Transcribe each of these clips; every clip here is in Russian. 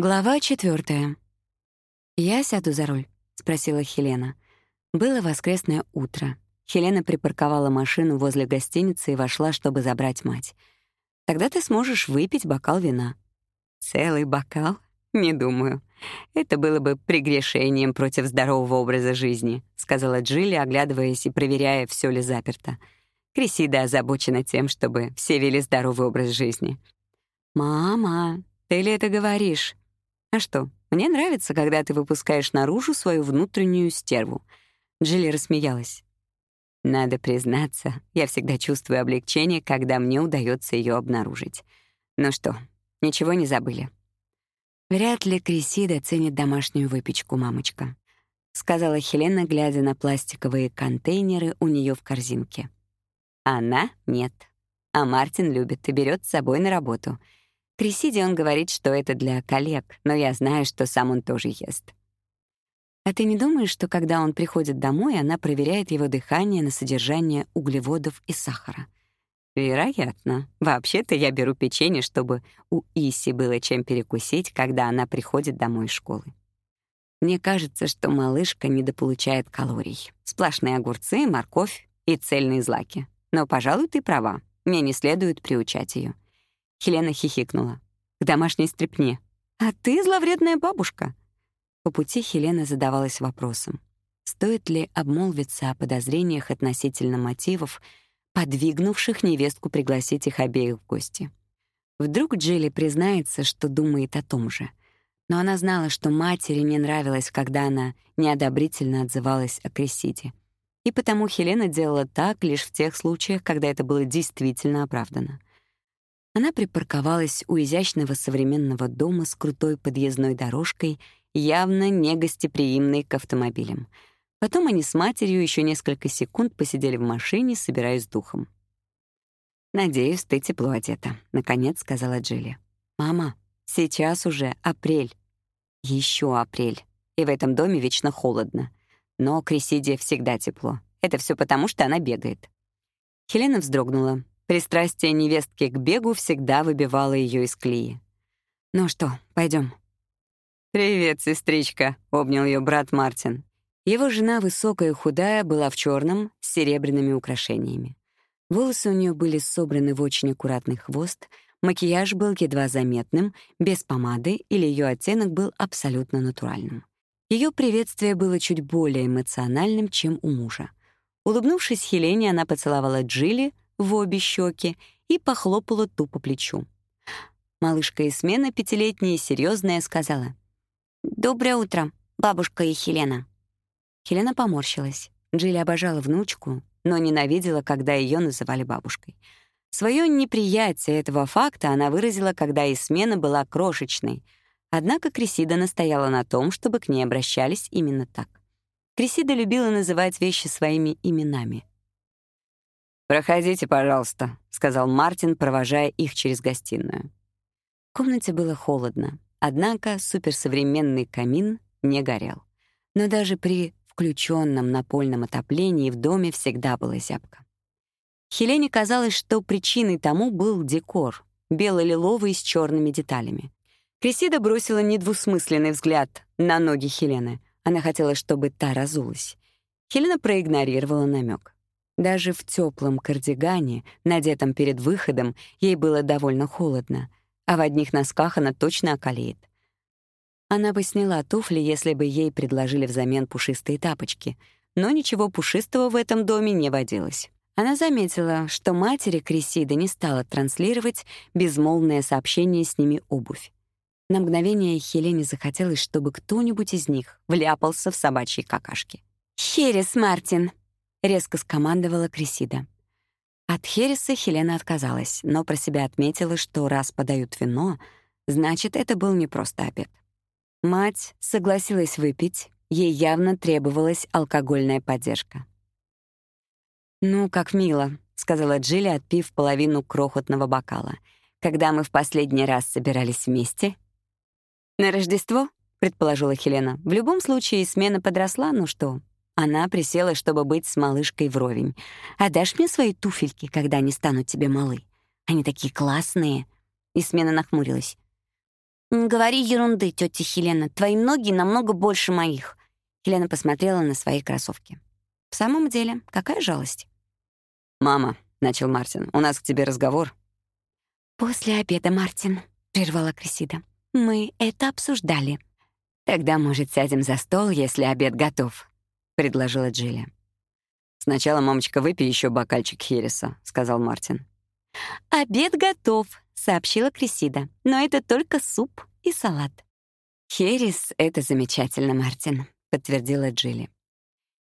Глава четвертая. «Я сяду за руль?» — спросила Хелена. Было воскресное утро. Хелена припарковала машину возле гостиницы и вошла, чтобы забрать мать. «Тогда ты сможешь выпить бокал вина». «Целый бокал? Не думаю. Это было бы прегрешением против здорового образа жизни», — сказала Джилли, оглядываясь и проверяя, все ли заперто. Крисида озабочена тем, чтобы все вели здоровый образ жизни. «Мама, ты ли это говоришь?» А что, мне нравится, когда ты выпускаешь наружу свою внутреннюю стерву. Джилли рассмеялась. Надо признаться, я всегда чувствую облегчение, когда мне удается ее обнаружить. Ну что, ничего не забыли? Вряд ли Крисида ценит домашнюю выпечку, мамочка, сказала Хелена, глядя на пластиковые контейнеры у нее в корзинке. Она нет. А Мартин любит и берет с собой на работу — Крисиде он говорит, что это для коллег, но я знаю, что сам он тоже ест. А ты не думаешь, что когда он приходит домой, она проверяет его дыхание на содержание углеводов и сахара? Вероятно. Вообще-то я беру печенье, чтобы у Иси было чем перекусить, когда она приходит домой из школы. Мне кажется, что малышка недополучает калорий. Сплошные огурцы, морковь и цельные злаки. Но, пожалуй, ты права. Мне не следует приучать ее. Хелена хихикнула. «К домашней стряпне. А ты зловредная бабушка». По пути Хелена задавалась вопросом, стоит ли обмолвиться о подозрениях относительно мотивов, подвигнувших невестку пригласить их обеих в гости. Вдруг Джилли признается, что думает о том же. Но она знала, что матери не нравилось, когда она неодобрительно отзывалась о Крисиде. И потому Хелена делала так лишь в тех случаях, когда это было действительно оправдано. Она припарковалась у изящного современного дома с крутой подъездной дорожкой, явно негостеприимной к автомобилям. Потом они с матерью еще несколько секунд посидели в машине, собираясь духом. «Надеюсь, ты тепло одета», — наконец сказала Джилли. «Мама, сейчас уже апрель». Еще апрель. И в этом доме вечно холодно. Но Крисиде всегда тепло. Это все потому, что она бегает». Хелена вздрогнула. Пристрастие невестки к бегу всегда выбивало ее из клеи. «Ну что, пойдем. «Привет, сестричка», — обнял ее брат Мартин. Его жена, высокая и худая, была в черном с серебряными украшениями. Волосы у нее были собраны в очень аккуратный хвост, макияж был едва заметным, без помады или ее оттенок был абсолютно натуральным. Ее приветствие было чуть более эмоциональным, чем у мужа. Улыбнувшись Хелене, она поцеловала Джилли, в обе щеки и похлопала ту по плечу. Малышка из смены пятилетняя и серьезная сказала. «Доброе утро, бабушка и Хелена». Хелена поморщилась. Джилли обожала внучку, но ненавидела, когда ее называли бабушкой. Своё неприятие этого факта она выразила, когда Исмена была крошечной. Однако Крисида настояла на том, чтобы к ней обращались именно так. Крисида любила называть вещи своими именами. «Проходите, пожалуйста», — сказал Мартин, провожая их через гостиную. В комнате было холодно, однако суперсовременный камин не горел. Но даже при включенном напольном отоплении в доме всегда была зябко. Хелене казалось, что причиной тому был декор, бело-лиловый с черными деталями. Крисида бросила недвусмысленный взгляд на ноги Хелены. Она хотела, чтобы та разулась. Хелена проигнорировала намек. Даже в теплом кардигане, надетом перед выходом, ей было довольно холодно, а в одних носках она точно околеет. Она бы сняла туфли, если бы ей предложили взамен пушистые тапочки, но ничего пушистого в этом доме не водилось. Она заметила, что матери Крисида не стала транслировать безмолвное сообщение с ними обувь. На мгновение Хелене захотелось, чтобы кто-нибудь из них вляпался в собачьи какашки. «Херес, Мартин!» — резко скомандовала Крисида. От Хереса Хелена отказалась, но про себя отметила, что раз подают вино, значит, это был не просто обед. Мать согласилась выпить, ей явно требовалась алкогольная поддержка. «Ну, как мило», — сказала Джилли, отпив половину крохотного бокала. «Когда мы в последний раз собирались вместе?» «На Рождество?» — предположила Хелена. «В любом случае, смена подросла, ну что, она присела, чтобы быть с малышкой вровень. «Отдашь мне свои туфельки, когда они станут тебе малы? Они такие классные». И смена нахмурилась. «Не говори ерунды, тетя Хелена. Твои ноги намного больше моих». Хелена посмотрела на свои кроссовки. «В самом деле, какая жалость?» «Мама», — начал Мартин, — «у нас к тебе разговор». «После обеда, Мартин», — прервала Крисида. «Мы это обсуждали». «Тогда, может, сядем за стол, если обед готов», — предложила Джилли. «Сначала, мамочка, выпей еще бокальчик Хереса», — сказал Мартин. «Обед готов», — сообщила Крисида. «Но это только суп и салат». «Херес — это замечательно, Мартин», — подтвердила Джилли.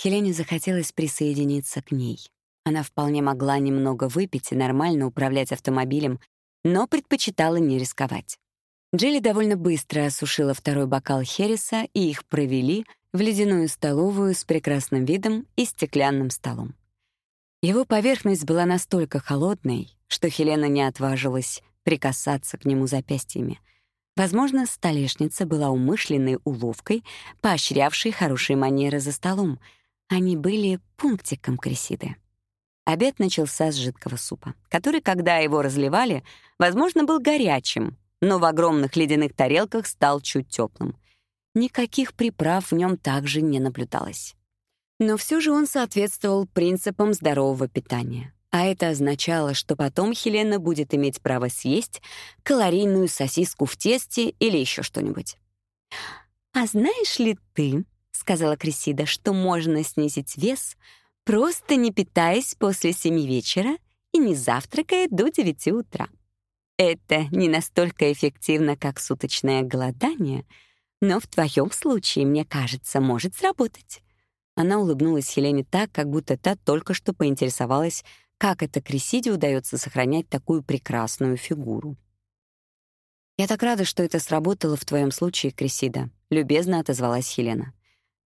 Хелене захотелось присоединиться к ней. Она вполне могла немного выпить и нормально управлять автомобилем, но предпочитала не рисковать. Джилли довольно быстро осушила второй бокал Хереса, и их провели в ледяную столовую с прекрасным видом и стеклянным столом. Его поверхность была настолько холодной, что Хелена не отважилась прикасаться к нему запястьями. Возможно, столешница была умышленной уловкой, поощрявшей хорошие манеры за столом. Они были пунктиком Кресиды. Обед начался с жидкого супа, который, когда его разливали, возможно, был горячим, но в огромных ледяных тарелках стал чуть теплым. Никаких приправ в нем также не наблюдалось. Но все же он соответствовал принципам здорового питания. А это означало, что потом Хелена будет иметь право съесть калорийную сосиску в тесте или еще что-нибудь. «А знаешь ли ты, — сказала Крисида, — что можно снизить вес, просто не питаясь после семи вечера и не завтракая до девяти утра? Это не настолько эффективно, как суточное голодание, но в твоем случае, мне кажется, может сработать». Она улыбнулась Хелене так, как будто та только что поинтересовалась, как это Крисиде удается сохранять такую прекрасную фигуру. «Я так рада, что это сработало в твоем случае, Крисида», — любезно отозвалась Хелена.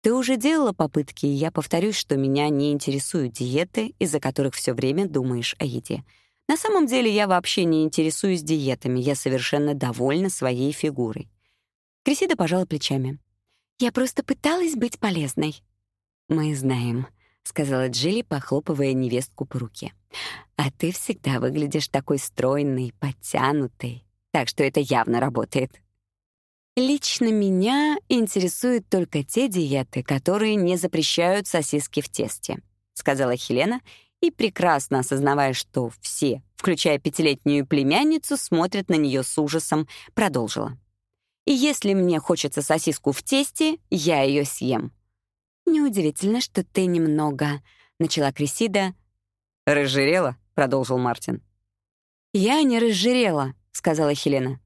«Ты уже делала попытки, и я повторюсь, что меня не интересуют диеты, из-за которых все время думаешь о еде. На самом деле я вообще не интересуюсь диетами, я совершенно довольна своей фигурой». Крисида пожала плечами. «Я просто пыталась быть полезной». «Мы знаем», — сказала Джилли, похлопывая невестку по руке. «А ты всегда выглядишь такой стройной, подтянутой, так что это явно работает». «Лично меня интересуют только те диеты, которые не запрещают сосиски в тесте», — сказала Хелена, и, прекрасно осознавая, что все, включая пятилетнюю племянницу, смотрят на нее с ужасом, продолжила. «И если мне хочется сосиску в тесте, я ее съем. «Неудивительно, что ты немного...» — начала Крисида. «Разжирела?» — продолжил Мартин. «Я не разжирела», — сказала Хелена.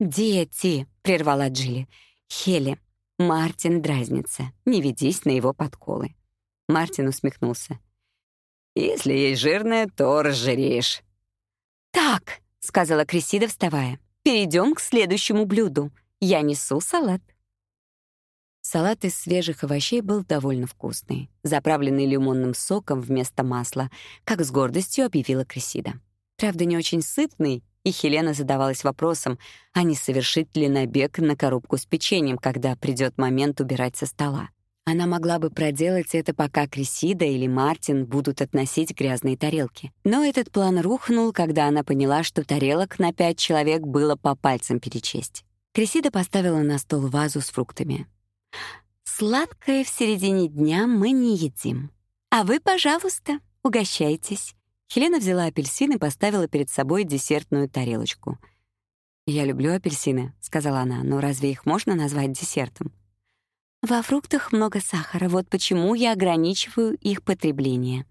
«Дети», — прервала Джилли. «Хели, Мартин дразнится. Не ведись на его подколы». Мартин усмехнулся. «Если есть жирное, то разжиреешь». «Так», — сказала Крисида, вставая, — «перейдем к следующему блюду. Я несу салат». Салат из свежих овощей был довольно вкусный, заправленный лимонным соком вместо масла, как с гордостью объявила Крисида. Правда, не очень сытный, и Хелена задавалась вопросом, а не совершить ли набег на коробку с печеньем, когда придет момент убирать со стола. Она могла бы проделать это, пока Крисида или Мартин будут относить грязные тарелки. Но этот план рухнул, когда она поняла, что тарелок на пять человек было по пальцам перечесть. Крисида поставила на стол вазу с фруктами. Сладкое в середине дня мы не едим. А вы, пожалуйста, угощайтесь. Хелена взяла апельсин и поставила перед собой десертную тарелочку. «Я люблю апельсины», — сказала она, «но разве их можно назвать десертом?» «Во фруктах много сахара, вот почему я ограничиваю их потребление».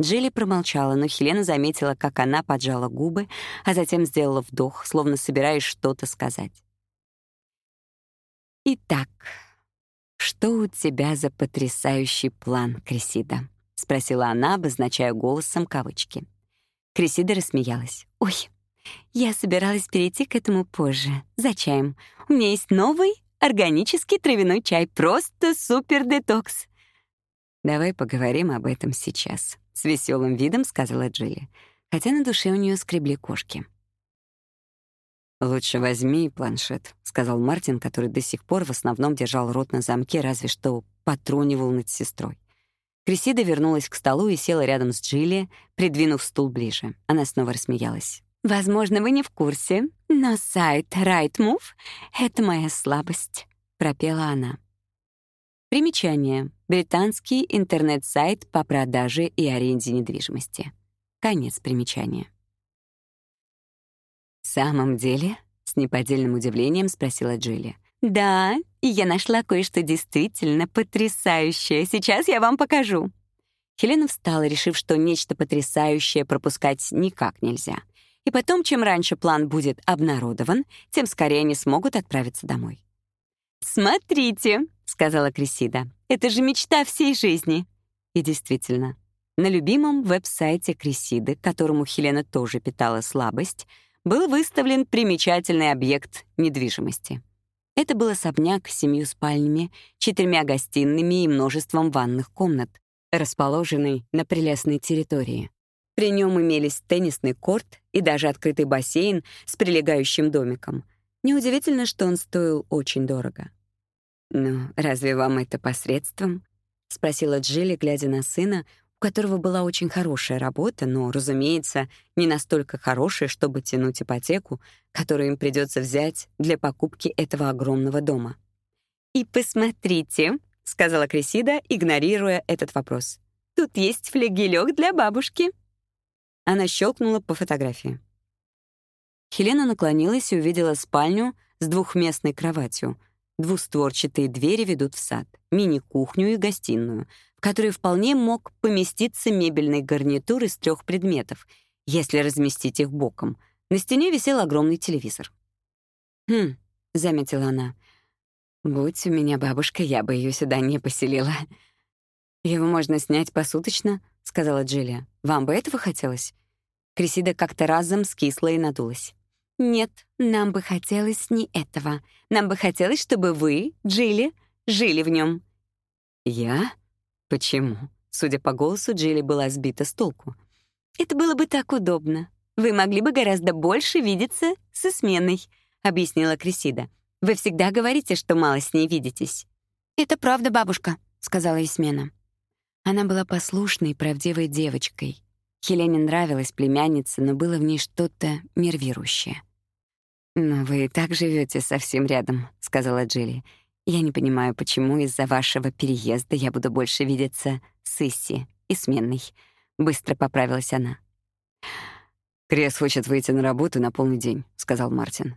Джилли промолчала, но Хелена заметила, как она поджала губы, а затем сделала вдох, словно собираясь что-то сказать. «Итак», «Что у тебя за потрясающий план, Крисида?» — спросила она, обозначая голосом кавычки. Крисида рассмеялась. «Ой, я собиралась перейти к этому позже, за чаем. У меня есть новый органический травяной чай, просто супер-детокс». «Давай поговорим об этом сейчас», — с веселым видом сказала Джилли, хотя на душе у нее скребли кошки. «Лучше возьми планшет», — сказал Мартин, который до сих пор в основном держал рот на замке, разве что потрунивал над сестрой. Крисида вернулась к столу и села рядом с Джилли, придвинув стул ближе. Она снова рассмеялась. Возможно, вы не в курсе, но сайт Rightmove — это моя слабость», — пропела она. Примечание. Британский интернет-сайт по продаже и аренде недвижимости. Конец примечания. «В самом деле?» — с неподдельным удивлением спросила Джилли. «Да, я нашла кое-что действительно потрясающее. Сейчас я вам покажу». Хелена встала, решив, что нечто потрясающее пропускать никак нельзя. И потом, чем раньше план будет обнародован, тем скорее они смогут отправиться домой. «Смотрите», — сказала Крисида, — «это же мечта всей жизни». И действительно, на любимом веб-сайте Крисиды, которому Хелена тоже питала слабость, был выставлен примечательный объект недвижимости. Это был особняк с семью спальнями, четырьмя гостиными и множеством ванных комнат, расположенный на прелестной территории. При нем имелись теннисный корт и даже открытый бассейн с прилегающим домиком — Неудивительно, что он стоил очень дорого. «Ну, разве вам это посредством?» — спросила Джилли, глядя на сына, у которого была очень хорошая работа, но, разумеется, не настолько хорошая, чтобы тянуть ипотеку, которую им придется взять для покупки этого огромного дома. «И посмотрите», — сказала Крисида, игнорируя этот вопрос. «Тут есть флегелек для бабушки». Она щелкнула по фотографии. Хелена наклонилась и увидела спальню с двухместной кроватью. Двустворчатые двери ведут в сад, мини-кухню и гостиную, в которой вполне мог поместиться мебельный гарнитур из трех предметов, если разместить их боком. На стене висел огромный телевизор. «Хм», — заметила она, — «будь у меня бабушка, я бы ее сюда не поселила». «Его можно снять посуточно», — сказала Джилия. «Вам бы этого хотелось?» Крисида как-то разом скисла и надулась. «Нет, нам бы хотелось не этого. Нам бы хотелось, чтобы вы, Джилли, жили в нем. «Я? Почему?» Судя по голосу, Джилли была сбита с толку. «Это было бы так удобно. Вы могли бы гораздо больше видеться со сменой», — объяснила Крисида. «Вы всегда говорите, что мало с ней видитесь». «Это правда, бабушка», — сказала Исмена. Она была послушной и правдивой девочкой. Хелене нравилась племянница, но было в ней что-то нервирующее. «Но вы и так живете совсем рядом», — сказала Джилли. «Я не понимаю, почему из-за вашего переезда я буду больше видеться с Исси и сменной». Быстро поправилась она. «Крес хочет выйти на работу на полный день», — сказал Мартин.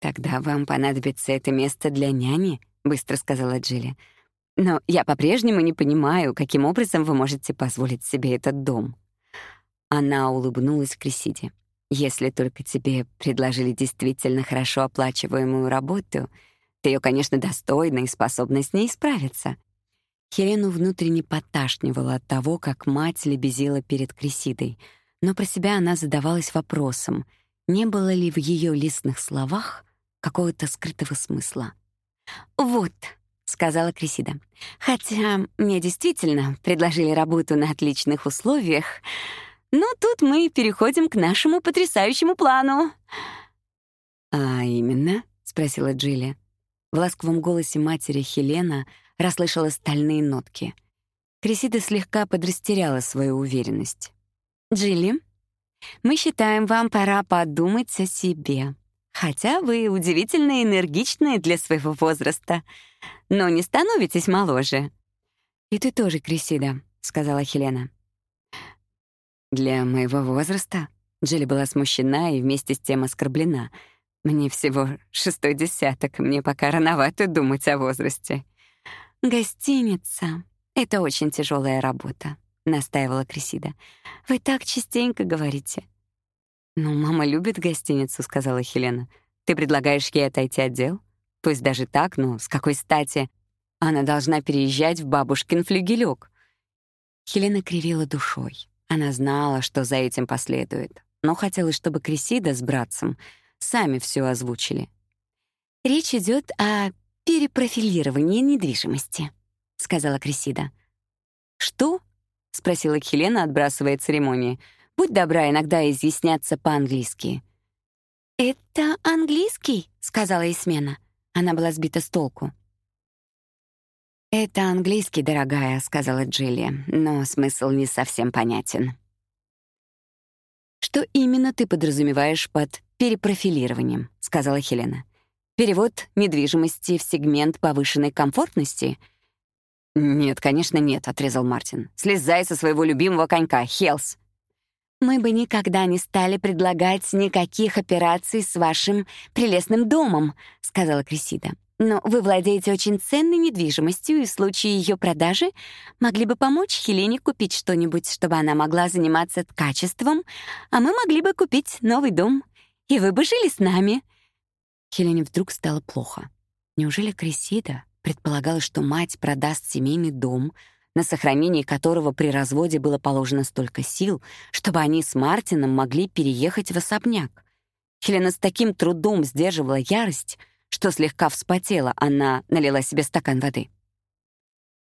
«Тогда вам понадобится это место для няни», — быстро сказала Джилли. «Но я по-прежнему не понимаю, каким образом вы можете позволить себе этот дом». Она улыбнулась Крисиде. Если только тебе предложили действительно хорошо оплачиваемую работу, ты ее, конечно, достойна и способна с ней справиться. Хелену внутренне поташнивала от того, как мать лебезила перед Крисидой, но про себя она задавалась вопросом, не было ли в ее листных словах какого-то скрытого смысла. «Вот», — сказала Крисида, — «хотя мне действительно предложили работу на отличных условиях, ну, тут мы переходим к нашему потрясающему плану. А именно, спросила Джилли. В ласковом голосе матери Хелена расслышала стальные нотки. Крисида слегка подрастеряла свою уверенность. Джилли, мы считаем, вам пора подумать о себе. Хотя вы удивительно энергичные для своего возраста, но не становитесь моложе. И ты тоже, Крисида, сказала Хелена. Для моего возраста Джилли была смущена и вместе с тем оскорблена. Мне всего шестой десяток, мне пока рановато думать о возрасте. «Гостиница — это очень тяжелая работа», — настаивала Крисида. «Вы так частенько говорите». «Ну, мама любит гостиницу», — сказала Хелена. «Ты предлагаешь ей отойти от дел? Пусть даже так, но с какой стати? Она должна переезжать в бабушкин флюгелёк». Хелена кривила душой. Она знала, что за этим последует, но хотела, чтобы Крисида с братцем сами все озвучили. «Речь идет о перепрофилировании недвижимости», — сказала Крисида. «Что?» — спросила Хелена, отбрасывая церемонии. «Будь добра иногда изъясняться по-английски». «Это английский», — сказала Исмена. Она была сбита с толку. «Это английский, дорогая», — сказала Джилли, но смысл не совсем понятен. «Что именно ты подразумеваешь под перепрофилированием?» — сказала Хелена. «Перевод недвижимости в сегмент повышенной комфортности?» «Нет, конечно, нет», — отрезал Мартин. «Слезай со своего любимого конька, Хелс». «Мы бы никогда не стали предлагать никаких операций с вашим прелестным домом», — сказала Крисида. «Но вы владеете очень ценной недвижимостью, и в случае ее продажи могли бы помочь Хелене купить что-нибудь, чтобы она могла заниматься ткачеством, а мы могли бы купить новый дом, и вы бы жили с нами». Хелене вдруг стало плохо. Неужели Крисида предполагала, что мать продаст семейный дом, на сохранение которого при разводе было положено столько сил, чтобы они с Мартином могли переехать в особняк? Хелена с таким трудом сдерживала ярость, что слегка вспотела, она налила себе стакан воды.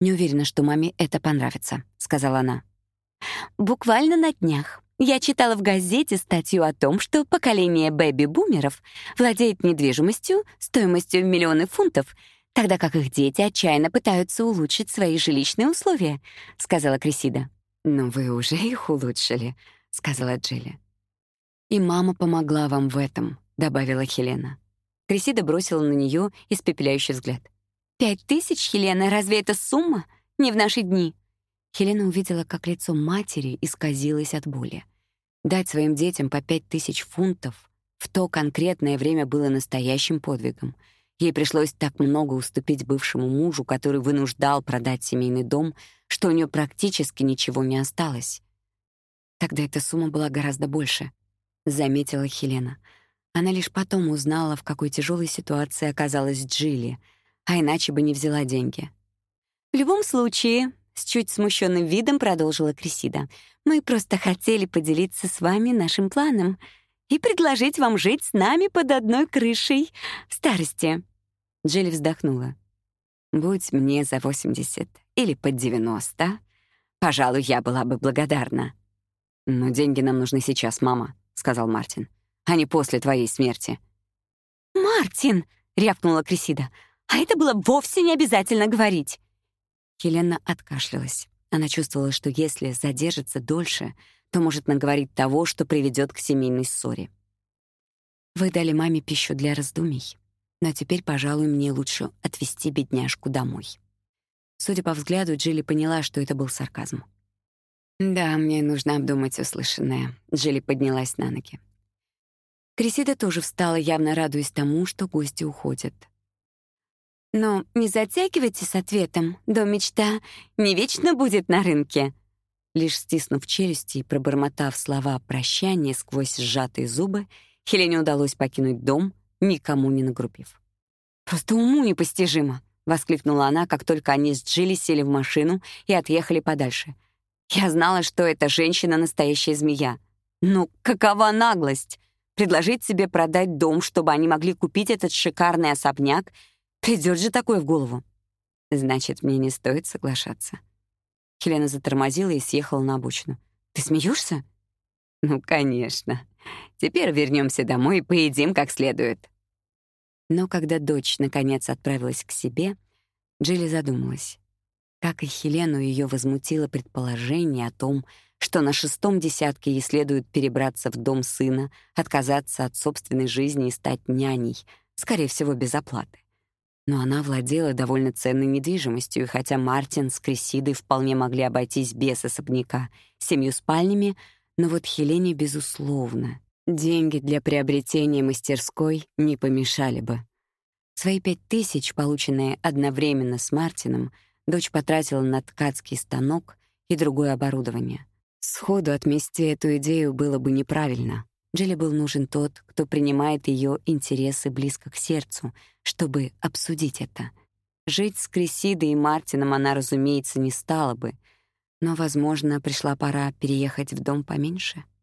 «Не уверена, что маме это понравится», — сказала она. «Буквально на днях я читала в газете статью о том, что поколение бэби-бумеров владеет недвижимостью стоимостью в миллионы фунтов, тогда как их дети отчаянно пытаются улучшить свои жилищные условия», — сказала Крисида. «Но вы уже их улучшили», — сказала Джилли. «И мама помогла вам в этом», — добавила Хелена. Крисида бросила на нее испепеляющий взгляд. «Пять тысяч, Хелена, разве это сумма? Не в наши дни». Хелена увидела, как лицо матери исказилось от боли. Дать своим детям по пять тысяч фунтов в то конкретное время было настоящим подвигом. Ей пришлось так много уступить бывшему мужу, который вынуждал продать семейный дом, что у нее практически ничего не осталось. Тогда эта сумма была гораздо больше, заметила Хелена. Она лишь потом узнала, в какой тяжелой ситуации оказалась Джилли, а иначе бы не взяла деньги. В любом случае, с чуть смущенным видом продолжила Крисида. «Мы просто хотели поделиться с вами нашим планом и предложить вам жить с нами под одной крышей в старости». Джилли вздохнула. «Будь мне за 80 или под 90, пожалуй, я была бы благодарна». «Но деньги нам нужны сейчас, мама», — сказал Мартин, «а не после твоей смерти». «Мартин!» — рявкнула Крисида. «А это было вовсе не обязательно говорить. Хелена откашлялась. Она чувствовала, что если задержится дольше, то может наговорить того, что приведет к семейной ссоре. «Вы дали маме пищу для раздумий, но теперь, пожалуй, мне лучше отвезти бедняжку домой». Судя по взгляду, Джилли поняла, что это был сарказм. «Да, мне нужно обдумать услышанное». Джилли поднялась на ноги. Крисида тоже встала, явно радуясь тому, что гости уходят. Но не затягивайте с ответом, до мечта не вечно будет на рынке. Лишь стиснув челюсти и пробормотав слова прощания сквозь сжатые зубы, Хелене удалось покинуть дом, никому не нагрубив. «Просто уму непостижимо!» — воскликнула она, как только они с Джилли сели в машину и отъехали подальше. «Я знала, что эта женщина — настоящая змея. Ну, какова наглость! Предложить себе продать дом, чтобы они могли купить этот шикарный особняк Придёт же такое в голову. Значит, мне не стоит соглашаться. Хелена затормозила и съехала на обочину. Ты смеешься? Ну, конечно. Теперь вернемся домой и поедим как следует. Но когда дочь наконец отправилась к себе, Джилли задумалась. Как и Хелену, ее возмутило предположение о том, что на шестом десятке ей следует перебраться в дом сына, отказаться от собственной жизни и стать няней, скорее всего, без оплаты. Но она владела довольно ценной недвижимостью, и хотя Мартин с Крисидой вполне могли обойтись без особняка, семью спальнями, но вот Хелене, безусловно, деньги для приобретения мастерской не помешали бы. Свои пять тысяч, полученные одновременно с Мартином, дочь потратила на ткацкий станок и другое оборудование. Сходу отмести эту идею было бы неправильно. Джилли был нужен тот, кто принимает ее интересы близко к сердцу, чтобы обсудить это. Жить с Крисидой и Мартином она, разумеется, не стала бы, но, возможно, пришла пора переехать в дом поменьше —